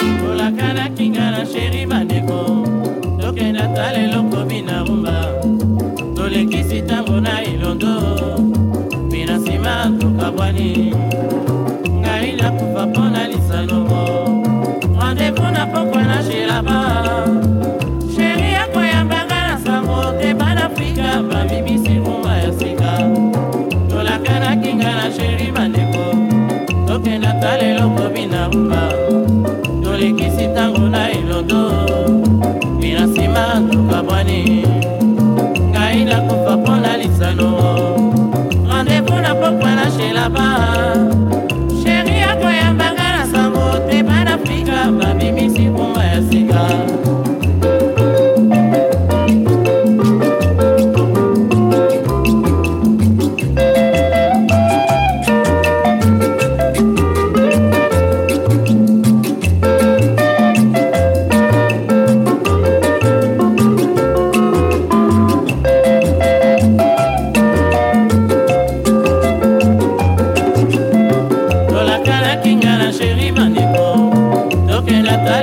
tolakanaki nga na sheri bandeko tokenda tala eloko bina rumba tolekisi ntango na elondo bina nsima tokabwani ngai nakufa mpo na lisanongo randevu na pokwa na sheraba sheri akoyambanga na sango te banafrika bamibisi rumba ya sika tolakanaki nga na sheri bandeko tokenda tala eloko bina rumba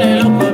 ¡Gracias!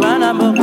Panambo.